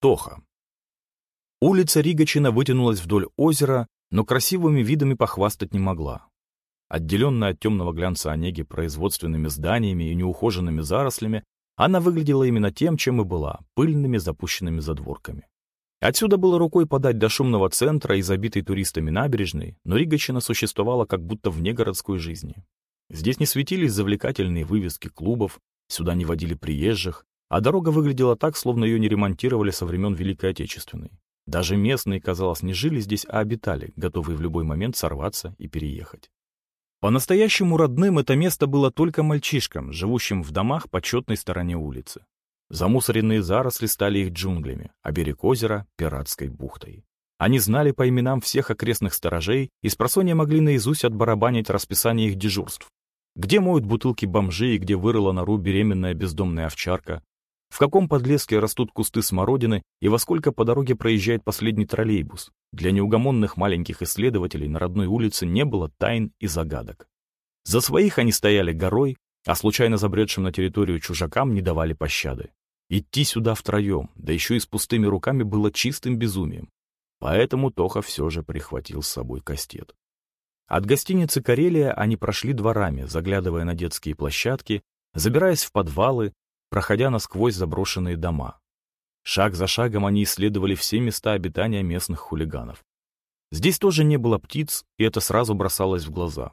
Тоха. Улица Ригачина вытянулась вдоль озера, но красивыми видами похвастать не могла. Отделенная от темного глянца Онеги производственными зданиями и неухоженными зарослями, она выглядела именно тем, чем и была — пыльными запущенными задворками. Отсюда было рукой подать до шумного центра и забитой туристами набережной, но Ригачина существовала как будто вне городской жизни. Здесь не светились завлекательные вывески клубов, сюда не водили приезжих, а дорога выглядела так, словно ее не ремонтировали со времен Великой Отечественной. Даже местные, казалось, не жили здесь, а обитали, готовые в любой момент сорваться и переехать. По-настоящему родным это место было только мальчишкам, живущим в домах по четной стороне улицы. Замусоренные заросли стали их джунглями, а берег озера — пиратской бухтой. Они знали по именам всех окрестных сторожей и с могли наизусть отбарабанить расписание их дежурств. Где моют бутылки бомжи и где вырыла нору беременная бездомная овчарка, в каком подлеске растут кусты смородины и во сколько по дороге проезжает последний троллейбус. Для неугомонных маленьких исследователей на родной улице не было тайн и загадок. За своих они стояли горой, а случайно забредшим на территорию чужакам не давали пощады. Идти сюда втроем, да еще и с пустыми руками, было чистым безумием. Поэтому Тоха все же прихватил с собой кастет. От гостиницы «Карелия» они прошли дворами, заглядывая на детские площадки, забираясь в подвалы, проходя насквозь заброшенные дома. Шаг за шагом они исследовали все места обитания местных хулиганов. Здесь тоже не было птиц, и это сразу бросалось в глаза.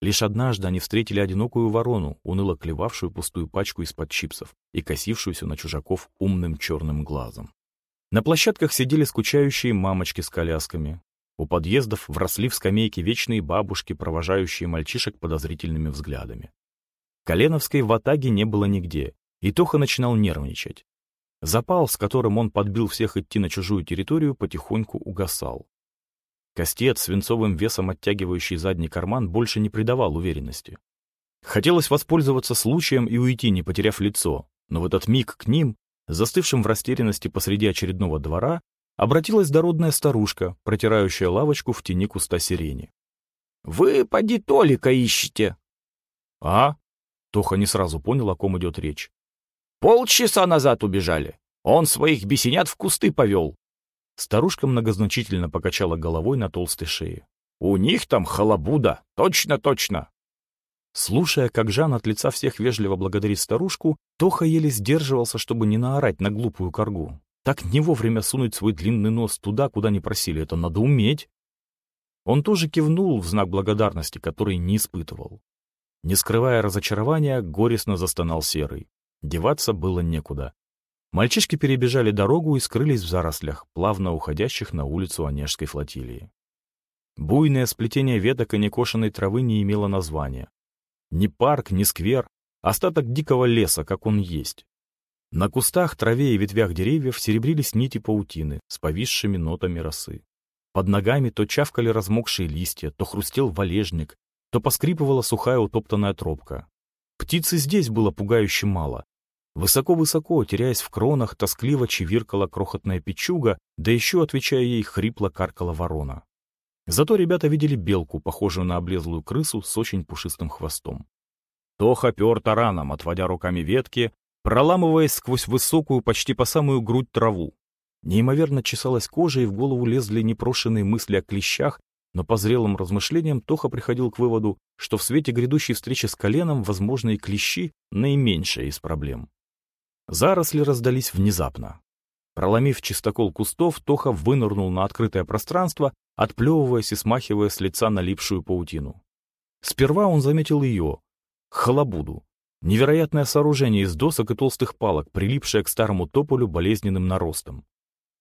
Лишь однажды они встретили одинокую ворону, уныло клевавшую пустую пачку из-под чипсов и косившуюся на чужаков умным черным глазом. На площадках сидели скучающие мамочки с колясками. У подъездов вросли в скамейки вечные бабушки, провожающие мальчишек подозрительными взглядами. Коленовской в Атаге не было нигде, и Тоха начинал нервничать. Запал, с которым он подбил всех идти на чужую территорию, потихоньку угасал. Кастет, свинцовым весом оттягивающий задний карман, больше не придавал уверенности. Хотелось воспользоваться случаем и уйти, не потеряв лицо, но в этот миг к ним, застывшим в растерянности посреди очередного двора, обратилась дородная старушка, протирающая лавочку в тени куста сирени. «Вы, поди, Толика ищете!» «А?» Тоха не сразу понял, о ком идет речь. Полчаса назад убежали. Он своих бесенят в кусты повел. Старушка многозначительно покачала головой на толстой шее. У них там халабуда. Точно-точно. Слушая, как Жан от лица всех вежливо благодарит старушку, Тоха еле сдерживался, чтобы не наорать на глупую коргу. Так не вовремя сунуть свой длинный нос туда, куда не просили. Это надо уметь. Он тоже кивнул в знак благодарности, который не испытывал. Не скрывая разочарования, горестно застонал Серый. Деваться было некуда. Мальчишки перебежали дорогу и скрылись в зарослях, плавно уходящих на улицу Онежской флотилии. Буйное сплетение веток и некошенной травы не имело названия. Ни парк, ни сквер, остаток дикого леса, как он есть. На кустах, траве и ветвях деревьев серебрились нити паутины с повисшими нотами росы. Под ногами то чавкали размокшие листья, то хрустел валежник, то поскрипывала сухая утоптанная тропка. Птицы здесь было пугающе мало, Высоко-высоко, теряясь в кронах, тоскливо чевиркала крохотная печуга, да еще, отвечая ей, хрипло каркала ворона. Зато ребята видели белку, похожую на облезлую крысу с очень пушистым хвостом. Тоха пер тараном, отводя руками ветки, проламываясь сквозь высокую, почти по самую грудь траву. Неимоверно чесалась кожа, и в голову лезли непрошенные мысли о клещах, но по зрелым размышлениям Тоха приходил к выводу, что в свете грядущей встречи с коленом возможные клещи — наименьшая из проблем. Заросли раздались внезапно. Проломив чистокол кустов, Тоха вынырнул на открытое пространство, отплевываясь и смахивая с лица налипшую паутину. Сперва он заметил ее, халабуду, невероятное сооружение из досок и толстых палок, прилипшее к старому тополю болезненным наростом.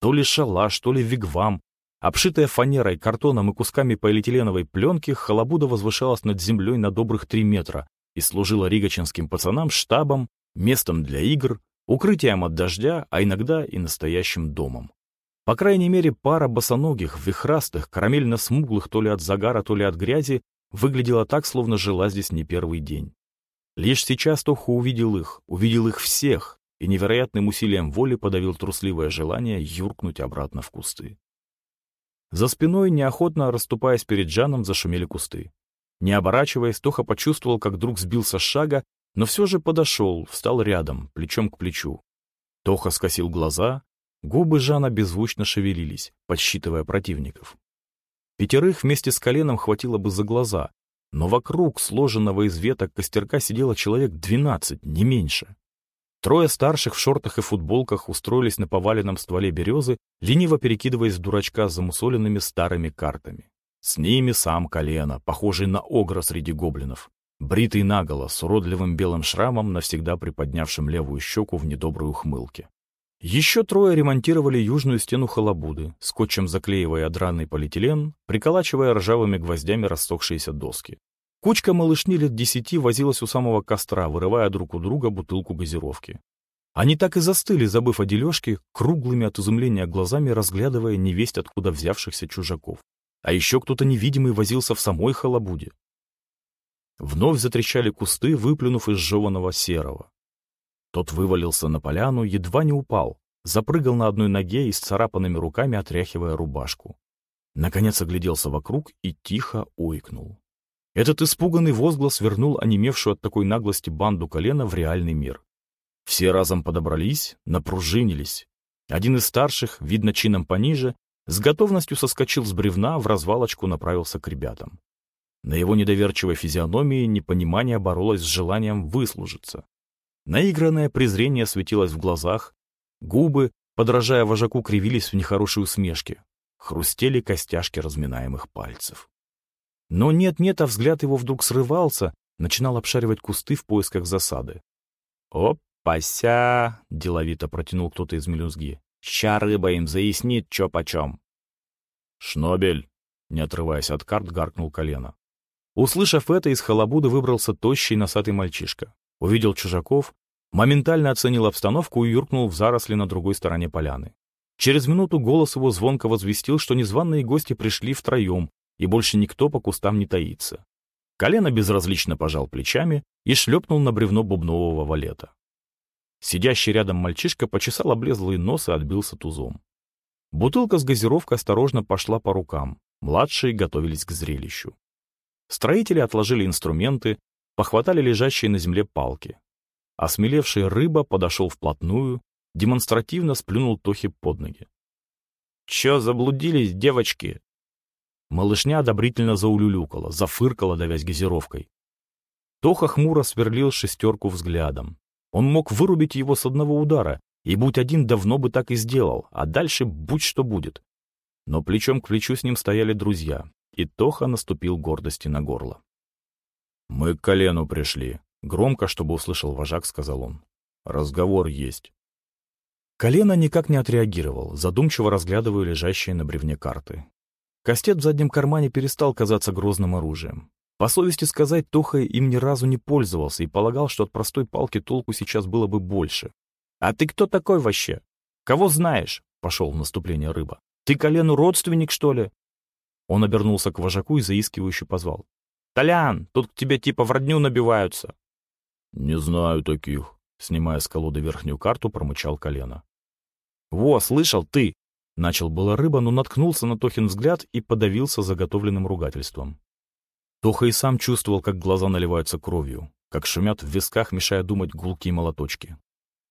То ли шалаш, то ли вигвам, обшитая фанерой, картоном и кусками полиэтиленовой пленки, халабуда возвышалась над землей на добрых три метра и служила ригачинским пацанам штабом, местом для игр, укрытием от дождя, а иногда и настоящим домом. По крайней мере, пара босоногих, вихрастых, карамельно-смуглых то ли от загара, то ли от грязи выглядела так, словно жила здесь не первый день. Лишь сейчас Тоха увидел их, увидел их всех, и невероятным усилием воли подавил трусливое желание юркнуть обратно в кусты. За спиной, неохотно расступаясь перед Жаном, зашумели кусты. Не оборачиваясь, Тоха почувствовал, как вдруг сбился с шага но все же подошел, встал рядом, плечом к плечу. Тоха скосил глаза, Губы Жана беззвучно шевелились, подсчитывая противников. Пятерых вместе с коленом хватило бы за глаза, но вокруг сложенного из веток костерка сидело человек двенадцать, не меньше. Трое старших в шортах и футболках устроились на поваленном стволе березы, лениво перекидываясь в дурачка с замусоленными старыми картами. С ними сам колено, похожий на огра среди гоблинов. Бритый наголо, с уродливым белым шрамом, навсегда приподнявшим левую щеку в недоброй ухмылке. Еще трое ремонтировали южную стену халабуды, скотчем заклеивая драный полиэтилен, приколачивая ржавыми гвоздями рассохшиеся доски. Кучка малышни лет десяти возилась у самого костра, вырывая друг у друга бутылку газировки. Они так и застыли, забыв о дележке, круглыми от изумления глазами разглядывая невесть откуда взявшихся чужаков. А еще кто-то невидимый возился в самой халабуде. Вновь затрещали кусты, выплюнув из жеваного серого. Тот вывалился на поляну, едва не упал, запрыгал на одной ноге и с царапанными руками отряхивая рубашку. Наконец огляделся вокруг и тихо ойкнул. Этот испуганный возглас вернул онемевшую от такой наглости банду колена в реальный мир. Все разом подобрались, напружинились. Один из старших, видно чином пониже, с готовностью соскочил с бревна, в развалочку направился к ребятам. На его недоверчивой физиономии непонимание боролось с желанием выслужиться. Наигранное презрение светилось в глазах, губы, подражая вожаку, кривились в нехорошей усмешке, хрустели костяшки разминаемых пальцев. Но нет-нет, а взгляд его вдруг срывался, начинал обшаривать кусты в поисках засады. «Опася!» — деловито протянул кто-то из мелюзги. «Ща рыба им заяснит, чё почем!» «Шнобель!» — не отрываясь от карт, гаркнул колено. Услышав это, из халабуды выбрался тощий носатый мальчишка. Увидел чужаков, моментально оценил обстановку и юркнул в заросли на другой стороне поляны. Через минуту голос его звонко возвестил, что незваные гости пришли втроем, и больше никто по кустам не таится. Колено безразлично пожал плечами и шлепнул на бревно бубнового валета. Сидящий рядом мальчишка почесал облезлый нос и отбился тузом. Бутылка с газировкой осторожно пошла по рукам. Младшие готовились к зрелищу. Строители отложили инструменты, похватали лежащие на земле палки. Осмелевший рыба подошел вплотную, демонстративно сплюнул Тохе под ноги. «Чё заблудились, девочки?» Малышня одобрительно заулюлюкала, зафыркала, давясь газировкой. Тоха хмуро сверлил шестерку взглядом. Он мог вырубить его с одного удара, и будь один давно бы так и сделал, а дальше будь что будет. Но плечом к плечу с ним стояли друзья, и Тоха наступил гордости на горло. «Мы к колену пришли», — громко, чтобы услышал вожак, сказал он. «Разговор есть». Колено никак не отреагировал, задумчиво разглядывая лежащие на бревне карты. Кастет в заднем кармане перестал казаться грозным оружием. По совести сказать, Тоха им ни разу не пользовался и полагал, что от простой палки толку сейчас было бы больше. «А ты кто такой вообще? Кого знаешь?» — пошел в наступление рыба. «Ты колену родственник, что ли?» Он обернулся к вожаку и заискивающе позвал. «Толян, тут к тебе типа в родню набиваются». «Не знаю таких», — снимая с колоды верхнюю карту, промычал колено. «Во, слышал, ты!» Начал было рыба, но наткнулся на Тохин взгляд и подавился заготовленным ругательством. Тоха и сам чувствовал, как глаза наливаются кровью, как шумят в висках, мешая думать гулкие молоточки.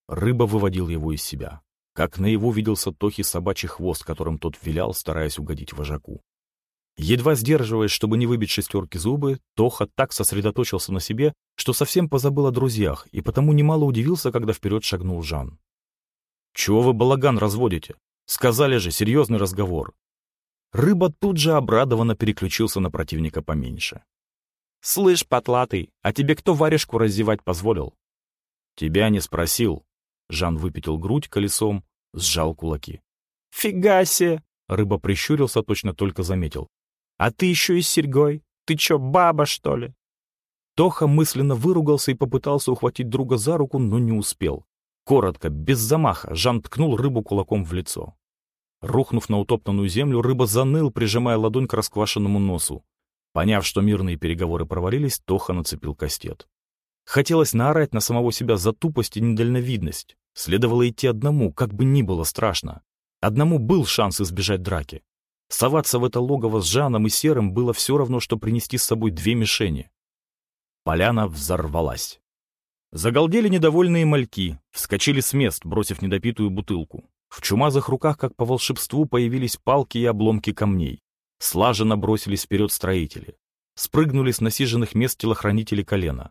Рыба выводил его из себя. Как на его виделся Тохи собачий хвост, которым тот вилял, стараясь угодить вожаку. Едва сдерживаясь, чтобы не выбить шестерки зубы, Тоха так сосредоточился на себе, что совсем позабыл о друзьях, и потому немало удивился, когда вперед шагнул Жан. «Чего вы балаган разводите? Сказали же, серьезный разговор. Рыба тут же обрадованно переключился на противника поменьше. «Слышь, потлатый, а тебе кто варежку раздевать позволил?» «Тебя не спросил». Жан выпятил грудь колесом, сжал кулаки. «Фига себе!» — рыба прищурился, точно только заметил. «А ты еще и с серьгой? Ты чё, баба, что ли?» Тоха мысленно выругался и попытался ухватить друга за руку, но не успел. Коротко, без замаха, Жан ткнул рыбу кулаком в лицо. Рухнув на утоптанную землю, рыба заныл, прижимая ладонь к расквашенному носу. Поняв, что мирные переговоры провалились, Тоха нацепил кастет. Хотелось наорать на самого себя за тупость и недальновидность. Следовало идти одному, как бы ни было страшно. Одному был шанс избежать драки. Соваться в это логово с Жаном и Серым было все равно, что принести с собой две мишени. Поляна взорвалась. Загалдели недовольные мальки, вскочили с мест, бросив недопитую бутылку. В чумазых руках, как по волшебству, появились палки и обломки камней. Слаженно бросились вперед строители. Спрыгнули с насиженных мест телохранители колена.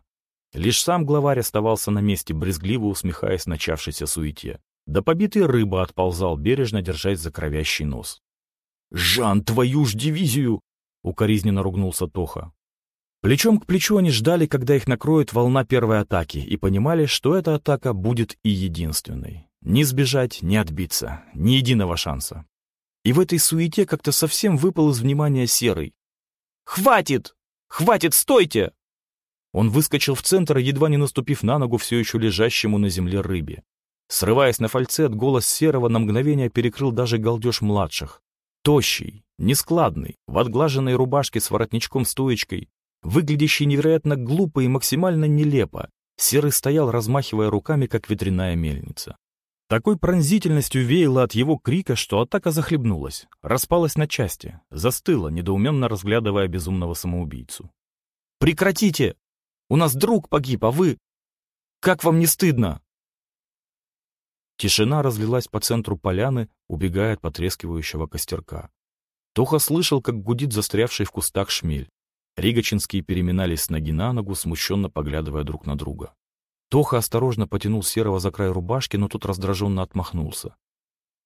Лишь сам главарь оставался на месте, брезгливо усмехаясь начавшейся суете. Да побитый рыба отползал, бережно держась за кровящий нос. «Жан, твою ж дивизию!» — укоризненно ругнулся Тоха. Плечом к плечу они ждали, когда их накроет волна первой атаки, и понимали, что эта атака будет и единственной. Ни сбежать, ни отбиться, ни единого шанса. И в этой суете как-то совсем выпал из внимания Серый. «Хватит! Хватит, стойте!» Он выскочил в центр, едва не наступив на ногу все еще лежащему на земле рыбе. Срываясь на фальцет, голос Серого на мгновение перекрыл даже галдеж младших. Тощий, нескладный, в отглаженной рубашке с воротничком-стоечкой, выглядящий невероятно глупо и максимально нелепо, Серый стоял, размахивая руками, как ветряная мельница. Такой пронзительностью веяло от его крика, что атака захлебнулась, распалась на части, застыла, недоуменно разглядывая безумного самоубийцу. «Прекратите! У нас друг погиб, а вы... Как вам не стыдно?» Тишина разлилась по центру поляны, убегая от потрескивающего костерка. Тоха слышал, как гудит застрявший в кустах шмель. Ригочинские переминались с ноги на ногу, смущенно поглядывая друг на друга. Тоха осторожно потянул Серого за край рубашки, но тот раздраженно отмахнулся.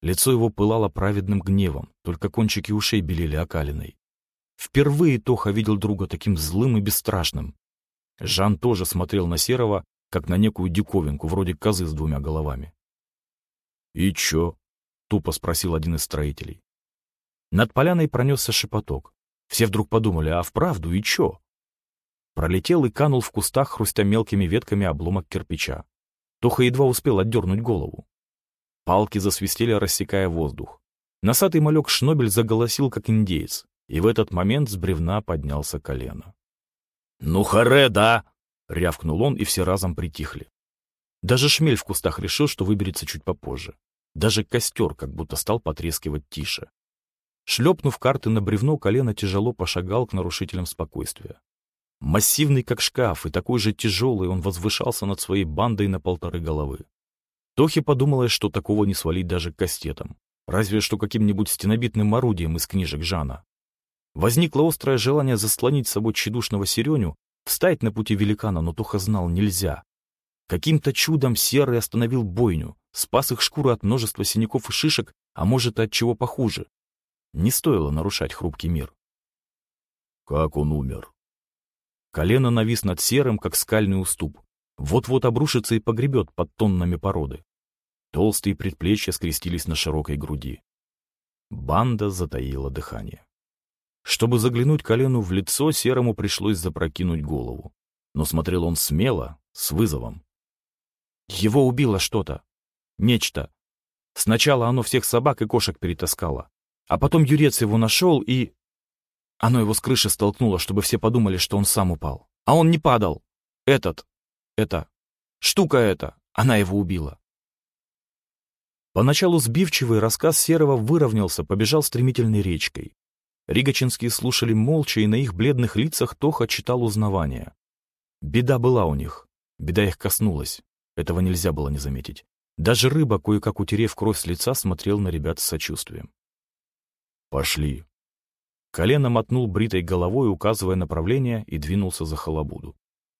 Лицо его пылало праведным гневом, только кончики ушей белели окалиной. Впервые Тоха видел друга таким злым и бесстрашным. Жан тоже смотрел на Серого, как на некую диковинку, вроде козы с двумя головами. «И чё?» — тупо спросил один из строителей. Над поляной пронесся шепоток. Все вдруг подумали, а вправду и чё? Пролетел и канул в кустах, хрустя мелкими ветками обломок кирпича. Тоха едва успел отдернуть голову. Палки засвистели, рассекая воздух. Носатый малек Шнобель заголосил, как индеец, и в этот момент с бревна поднялся колено. «Ну харе, да!» — рявкнул он, и все разом притихли. Даже шмель в кустах решил, что выберется чуть попозже. Даже костер как будто стал потрескивать тише. Шлепнув карты на бревно, колено тяжело пошагал к нарушителям спокойствия. Массивный, как шкаф, и такой же тяжелый, он возвышался над своей бандой на полторы головы. Тохе подумалось, что такого не свалить даже кастетом, разве что каким-нибудь стенобитным орудием из книжек Жана. Возникло острое желание заслонить с собой тщедушного Сереню, встать на пути великана, но Тоха знал, нельзя. Каким-то чудом Серый остановил бойню, спас их шкуру от множества синяков и шишек, а может, и от чего похуже. Не стоило нарушать хрупкий мир. «Как он умер?» Колено навис над серым, как скальный уступ. Вот-вот обрушится и погребет под тоннами породы. Толстые предплечья скрестились на широкой груди. Банда затаила дыхание. Чтобы заглянуть колену в лицо, серому пришлось запрокинуть голову. Но смотрел он смело, с вызовом. Его убило что-то. Нечто. Сначала оно всех собак и кошек перетаскало. А потом Юрец его нашел и... Оно его с крыши столкнуло, чтобы все подумали, что он сам упал. А он не падал. Этот, это, штука эта, она его убила. Поначалу сбивчивый рассказ Серого выровнялся, побежал стремительной речкой. Ригачинские слушали молча, и на их бледных лицах Тоха читал узнавание. Беда была у них. Беда их коснулась. Этого нельзя было не заметить. Даже рыба, кое-как утерев кровь с лица, смотрел на ребят с сочувствием. «Пошли», Колено мотнул бритой головой, указывая направление, и двинулся за халабуду.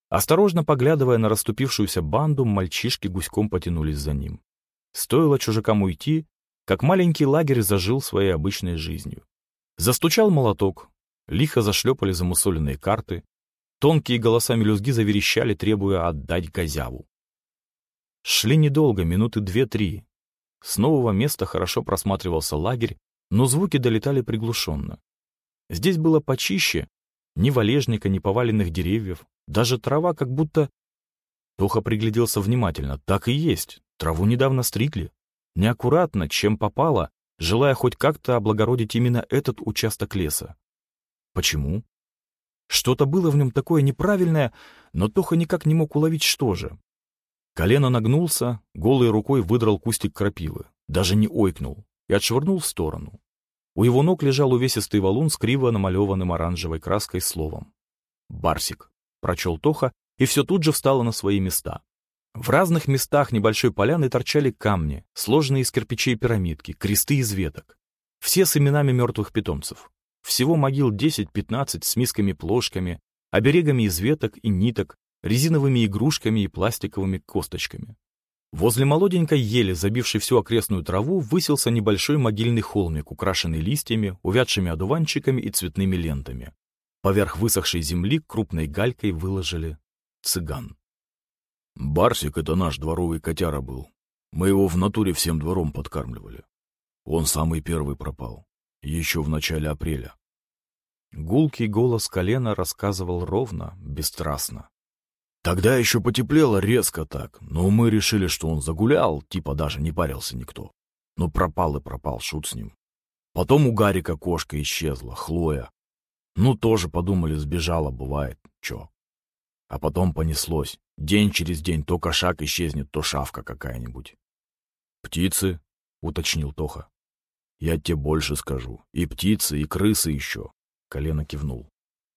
Осторожно поглядывая на расступившуюся банду, мальчишки гуськом потянулись за ним. Стоило чужакам уйти, как маленький лагерь зажил своей обычной жизнью. Застучал молоток, лихо зашлепали замусоленные карты, тонкие голоса мелюзги заверещали, требуя отдать козяву. Шли недолго, минуты две-три. С нового места хорошо просматривался лагерь, но звуки долетали приглушенно. Здесь было почище, ни валежника, ни поваленных деревьев, даже трава как будто... Тоха пригляделся внимательно. Так и есть, траву недавно стригли. Неаккуратно, чем попало, желая хоть как-то облагородить именно этот участок леса. Почему? Что-то было в нем такое неправильное, но Тоха никак не мог уловить, что же. Колено нагнулся, голой рукой выдрал кустик крапивы, даже не ойкнул, и отшвырнул в сторону. У его ног лежал увесистый валун с криво намалеванным оранжевой краской словом. «Барсик», — прочел Тоха, и все тут же встало на свои места. В разных местах небольшой поляны торчали камни, сложенные из кирпичей пирамидки, кресты из веток. Все с именами мертвых питомцев. Всего могил 10-15 с мисками-плошками, оберегами из веток и ниток, резиновыми игрушками и пластиковыми косточками. Возле молоденькой ели, забившей всю окрестную траву, высился небольшой могильный холмик, украшенный листьями, увядшими одуванчиками и цветными лентами. Поверх высохшей земли крупной галькой выложили цыган. Барсик — это наш дворовый котяра был. Мы его в натуре всем двором подкармливали. Он самый первый пропал. Еще в начале апреля. Гулкий голос колена рассказывал ровно, бесстрастно. Тогда еще потеплело резко так, но мы решили, что он загулял, типа даже не парился никто. Но пропал и пропал, шут с ним. Потом у Гарика кошка исчезла, Хлоя. Ну, тоже подумали, сбежала, бывает, чё. А потом понеслось. День через день то кошак исчезнет, то шавка какая-нибудь. «Птицы?» — уточнил Тоха. «Я тебе больше скажу. И птицы, и крысы еще». Колено кивнул.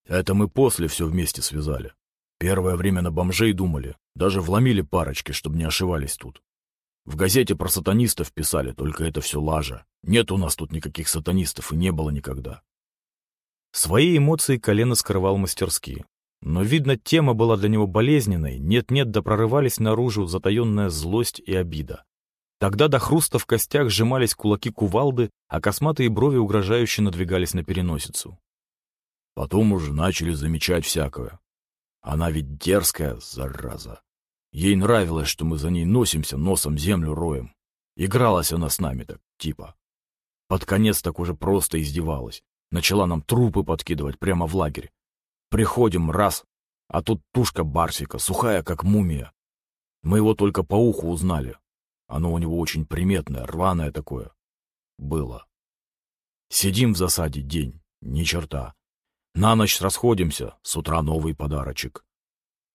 «Это мы после все вместе связали. Первое время на бомжей думали. Даже вломили парочки, чтобы не ошивались тут. В газете про сатанистов писали, только это все лажа. Нет у нас тут никаких сатанистов и не было никогда. Свои эмоции колено скрывал мастерски. Но, видно, тема была для него болезненной, нет-нет, да прорывались наружу затаенная злость и обида. Тогда до хруста в костях сжимались кулаки кувалды, а косматые брови угрожающе надвигались на переносицу. Потом уже начали замечать всякое. Она ведь дерзкая, зараза. Ей нравилось, что мы за ней носимся, носом землю роем. Игралась она с нами так, типа. Под конец так уже просто издевалась. Начала нам трупы подкидывать прямо в лагерь. Приходим раз, а тут тушка Барсика, сухая, как мумия. Мы его только по уху узнали. Оно у него очень приметное, рваное такое. Было. Сидим в засаде день, ни черта. На ночь расходимся, с утра новый подарочек.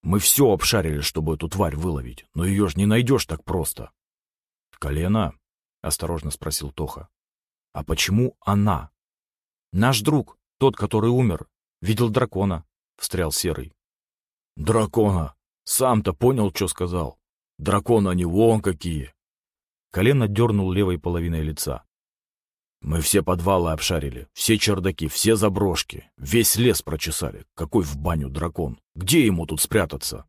Мы все обшарили, чтобы эту тварь выловить, но ее ж не найдешь так просто. — Колено? — осторожно спросил Тоха. — А почему она? — Наш друг, тот, который умер, видел дракона, — встрял Серый. — Дракона! Сам-то понял, что сказал. Дракона они вон какие! Колено дернул левой половиной лица. Мы все подвалы обшарили, все чердаки, все заброшки, весь лес прочесали. Какой в баню дракон? Где ему тут спрятаться?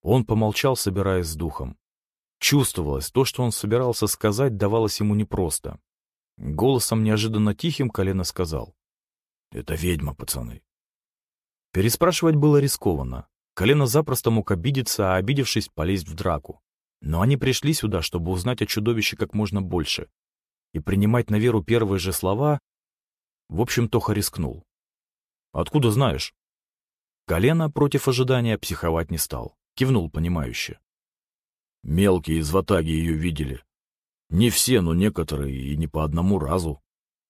Он помолчал, собираясь с духом. Чувствовалось, то, что он собирался сказать, давалось ему непросто. Голосом неожиданно тихим колено сказал. — Это ведьма, пацаны. Переспрашивать было рискованно. Колено запросто мог обидеться, а обидевшись, полезть в драку. Но они пришли сюда, чтобы узнать о чудовище как можно больше, и принимать на веру первые же слова, в общем, Тоха рискнул. «Откуда знаешь?» Колено против ожидания психовать не стал, кивнул понимающе. «Мелкие из ватаги ее видели. Не все, но некоторые, и не по одному разу.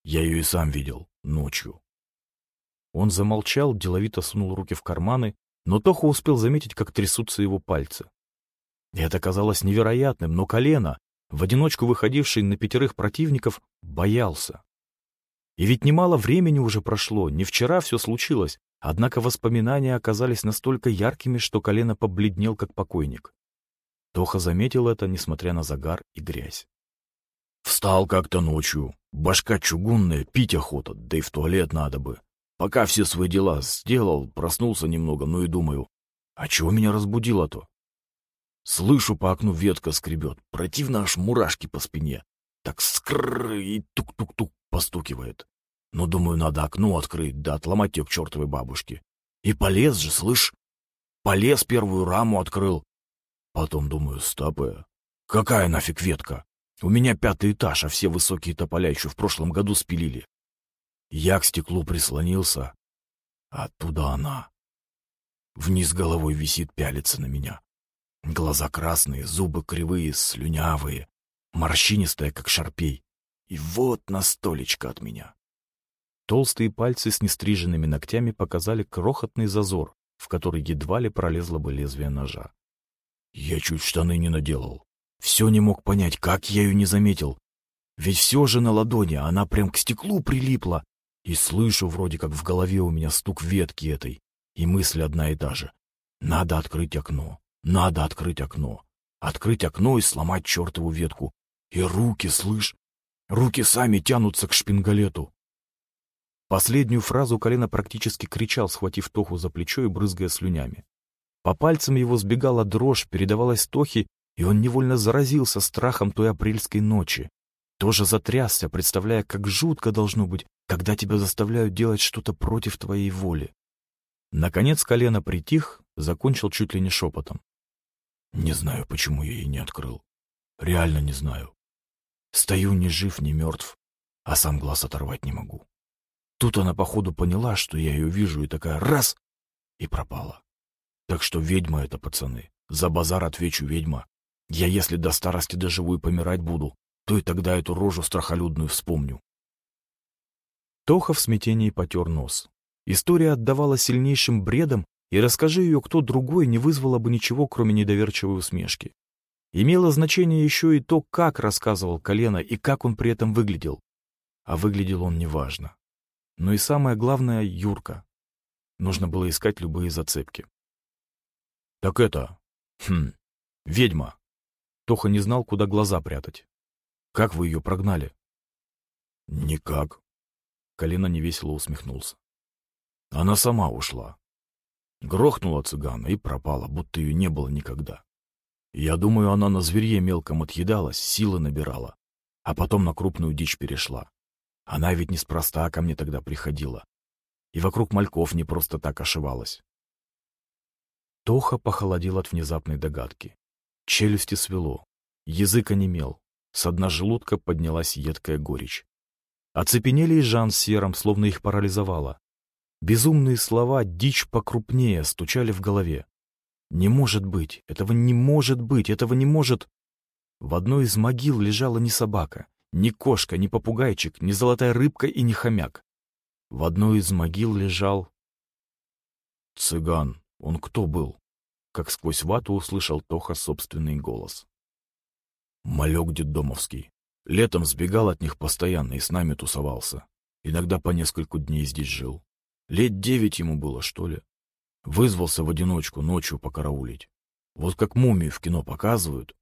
Я ее и сам видел, ночью». Он замолчал, деловито сунул руки в карманы, но Тоха успел заметить, как трясутся его пальцы. Это казалось невероятным, но колено, в одиночку выходивший на пятерых противников, боялся. И ведь немало времени уже прошло, не вчера все случилось, однако воспоминания оказались настолько яркими, что колено побледнел, как покойник. Тоха заметил это, несмотря на загар и грязь. «Встал как-то ночью. Башка чугунная, пить охота, да и в туалет надо бы. Пока все свои дела сделал, проснулся немного, ну и думаю, а чего меня разбудило-то? Слышу, по окну ветка скребет. Противно аж мурашки по спине. Так скрррр и тук-тук-тук постукивает. Ну, думаю, надо окно открыть, да отломать ее к чертовой бабушке. И полез же, слышь? Полез, первую раму открыл. Потом думаю, стопы. Какая нафиг ветка? У меня пятый этаж, а все высокие тополя еще в прошлом году спилили. Я к стеклу прислонился. Оттуда она. Вниз головой висит, пялится на меня. Глаза красные, зубы кривые, слюнявые, морщинистая, как шарпей. И вот на столечко от меня. Толстые пальцы с нестриженными ногтями показали крохотный зазор, в который едва ли пролезло бы лезвие ножа. Я чуть штаны не наделал. Все не мог понять, как я ее не заметил. Ведь все же на ладони, она прям к стеклу прилипла. И слышу вроде как в голове у меня стук ветки этой. И мысль одна и та же. Надо открыть окно. Надо открыть окно. Открыть окно и сломать чертову ветку. И руки, слышь, руки сами тянутся к шпингалету. Последнюю фразу колено практически кричал, схватив Тоху за плечо и брызгая слюнями. По пальцам его сбегала дрожь, передавалась Тохе, и он невольно заразился страхом той апрельской ночи. Тоже затрясся, представляя, как жутко должно быть, когда тебя заставляют делать что-то против твоей воли. Наконец колено притих, закончил чуть ли не шепотом. Не знаю, почему я ей не открыл. Реально не знаю. Стою ни жив, ни мертв, а сам глаз оторвать не могу. Тут она, походу, поняла, что я ее вижу, и такая раз — и пропала. Так что ведьма это, пацаны. За базар отвечу ведьма. Я если до старости доживу и помирать буду, то и тогда эту рожу страхолюдную вспомню. Тоха в смятении потер нос. История отдавала сильнейшим бредом, и расскажи ее кто другой, не вызвала бы ничего, кроме недоверчивой усмешки. Имело значение еще и то, как рассказывал Колено и как он при этом выглядел. А выглядел он неважно. Но и самое главное — Юрка. Нужно было искать любые зацепки. «Так это... Хм... Ведьма!» Тоха не знал, куда глаза прятать. «Как вы ее прогнали?» «Никак». Колено невесело усмехнулся. Она сама ушла. Грохнула цыгана и пропала, будто ее не было никогда. Я думаю, она на зверье мелком отъедалась, силы набирала, а потом на крупную дичь перешла. Она ведь неспроста ко мне тогда приходила. И вокруг мальков не просто так ошивалась. Тоха похолодел от внезапной догадки. Челюсти свело, язык онемел, с дна желудка поднялась едкая горечь. Оцепенели и Жан с Сером, словно их парализовало. Безумные слова, дичь покрупнее, стучали в голове. Не может быть, этого не может быть, этого не может... В одной из могил лежала не собака, ни кошка, ни попугайчик, ни золотая рыбка и ни хомяк. В одной из могил лежал... Цыган. Он кто был? Как сквозь вату услышал Тоха собственный голос. Малек детдомовский. Летом сбегал от них постоянно и с нами тусовался. Иногда по нескольку дней здесь жил. Лет девять ему было, что ли. Вызвался в одиночку ночью покараулить. Вот как мумию в кино показывают.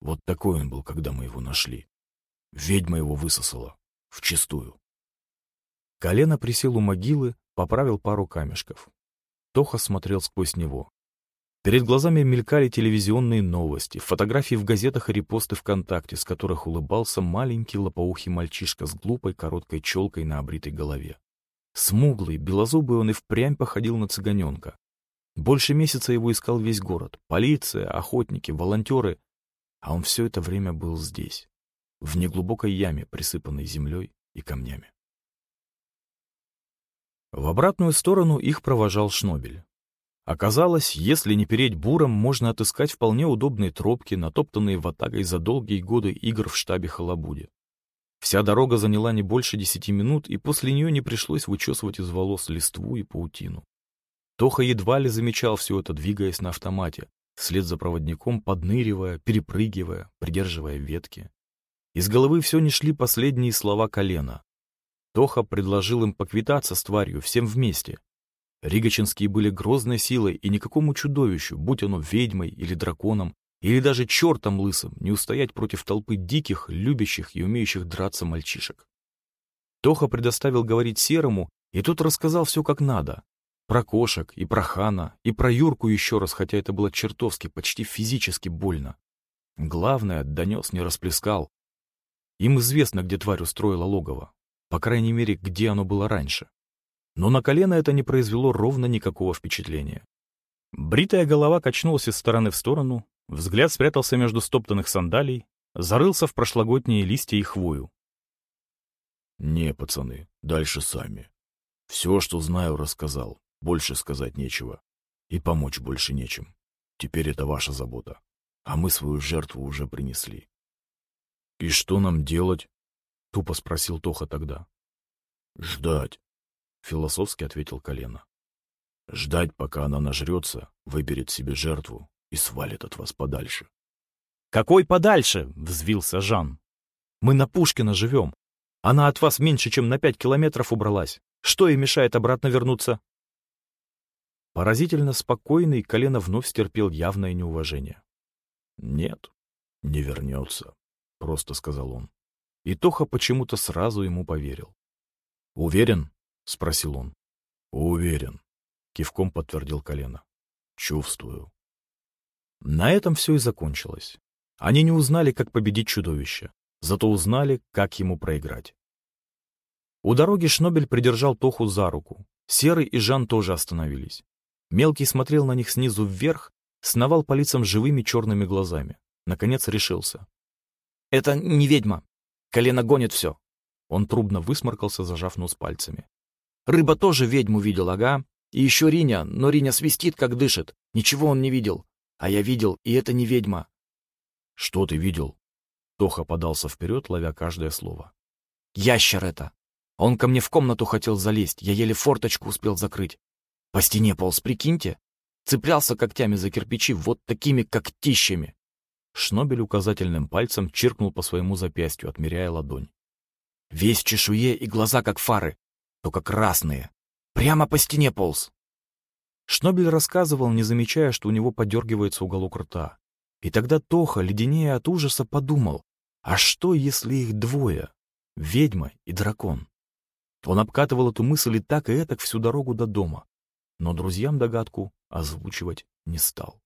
Вот такой он был, когда мы его нашли. Ведьма его высосала. Вчистую. Колено присел у могилы, поправил пару камешков. Тоха смотрел сквозь него. Перед глазами мелькали телевизионные новости, фотографии в газетах и репосты ВКонтакте, с которых улыбался маленький лопоухий мальчишка с глупой короткой челкой на обритой голове. Смуглый, белозубый он и впрямь походил на цыганенка. Больше месяца его искал весь город. Полиция, охотники, волонтеры. А он все это время был здесь в неглубокой яме, присыпанной землей и камнями. В обратную сторону их провожал Шнобель. Оказалось, если не переть буром, можно отыскать вполне удобные тропки, натоптанные ватагой за долгие годы игр в штабе Халабуде. Вся дорога заняла не больше десяти минут, и после нее не пришлось вычесывать из волос листву и паутину. Тоха едва ли замечал все это, двигаясь на автомате, вслед за проводником подныривая, перепрыгивая, придерживая ветки. Из головы все не шли последние слова колена. Тоха предложил им поквитаться с тварью всем вместе. Ригачинские были грозной силой, и никакому чудовищу, будь оно ведьмой или драконом, или даже чертом лысым, не устоять против толпы диких, любящих и умеющих драться мальчишек. Тоха предоставил говорить Серому, и тот рассказал все как надо. Про кошек, и про Хана, и про Юрку еще раз, хотя это было чертовски, почти физически больно. Главное, донес не расплескал, им известно, где тварь устроила логово. По крайней мере, где оно было раньше. Но на колено это не произвело ровно никакого впечатления. Бритая голова качнулась из стороны в сторону, взгляд спрятался между стоптанных сандалий, зарылся в прошлогодние листья и хвою. «Не, пацаны, дальше сами. Все, что знаю, рассказал. Больше сказать нечего. И помочь больше нечем. Теперь это ваша забота. А мы свою жертву уже принесли. «И что нам делать?» — тупо спросил Тоха тогда. «Ждать», — философски ответил Колено. «Ждать, пока она нажрется, выберет себе жертву и свалит от вас подальше». «Какой подальше?» — взвился Жан. «Мы на Пушкина живем. Она от вас меньше, чем на пять километров убралась. Что ей мешает обратно вернуться?» Поразительно спокойный, колено вновь стерпел явное неуважение. «Нет, не вернется», — просто сказал он. И Тоха почему-то сразу ему поверил. «Уверен?» — спросил он. «Уверен», — кивком подтвердил колено. «Чувствую». На этом все и закончилось. Они не узнали, как победить чудовище, зато узнали, как ему проиграть. У дороги Шнобель придержал Тоху за руку. Серый и Жан тоже остановились. Мелкий смотрел на них снизу вверх, сновал по лицам живыми черными глазами. Наконец решился. — Это не ведьма. Колено гонит все. Он трубно высморкался, зажав нос пальцами. — Рыба тоже ведьму видел, ага. И еще Риня, но Риня свистит, как дышит. Ничего он не видел. А я видел, и это не ведьма. — Что ты видел? Тоха подался вперед, ловя каждое слово. — Ящер это. Он ко мне в комнату хотел залезть, я еле форточку успел закрыть. По стене полз, прикиньте. Цеплялся когтями за кирпичи вот такими когтищами. Шнобель указательным пальцем чиркнул по своему запястью, отмеряя ладонь. Весь чешуе и глаза как фары, только красные. Прямо по стене полз. Шнобель рассказывал, не замечая, что у него подергивается уголок рта. И тогда Тоха, леденее от ужаса, подумал, а что, если их двое? Ведьма и дракон. Он обкатывал эту мысль и так, и этак всю дорогу до дома, но друзьям догадку озвучивать не стал.